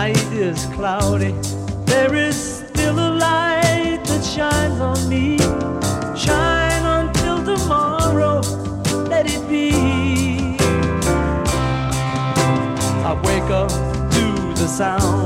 Night is cloudy, there is still a light that shines on me. Shine until tomorrow, let it be. I wake up to the sound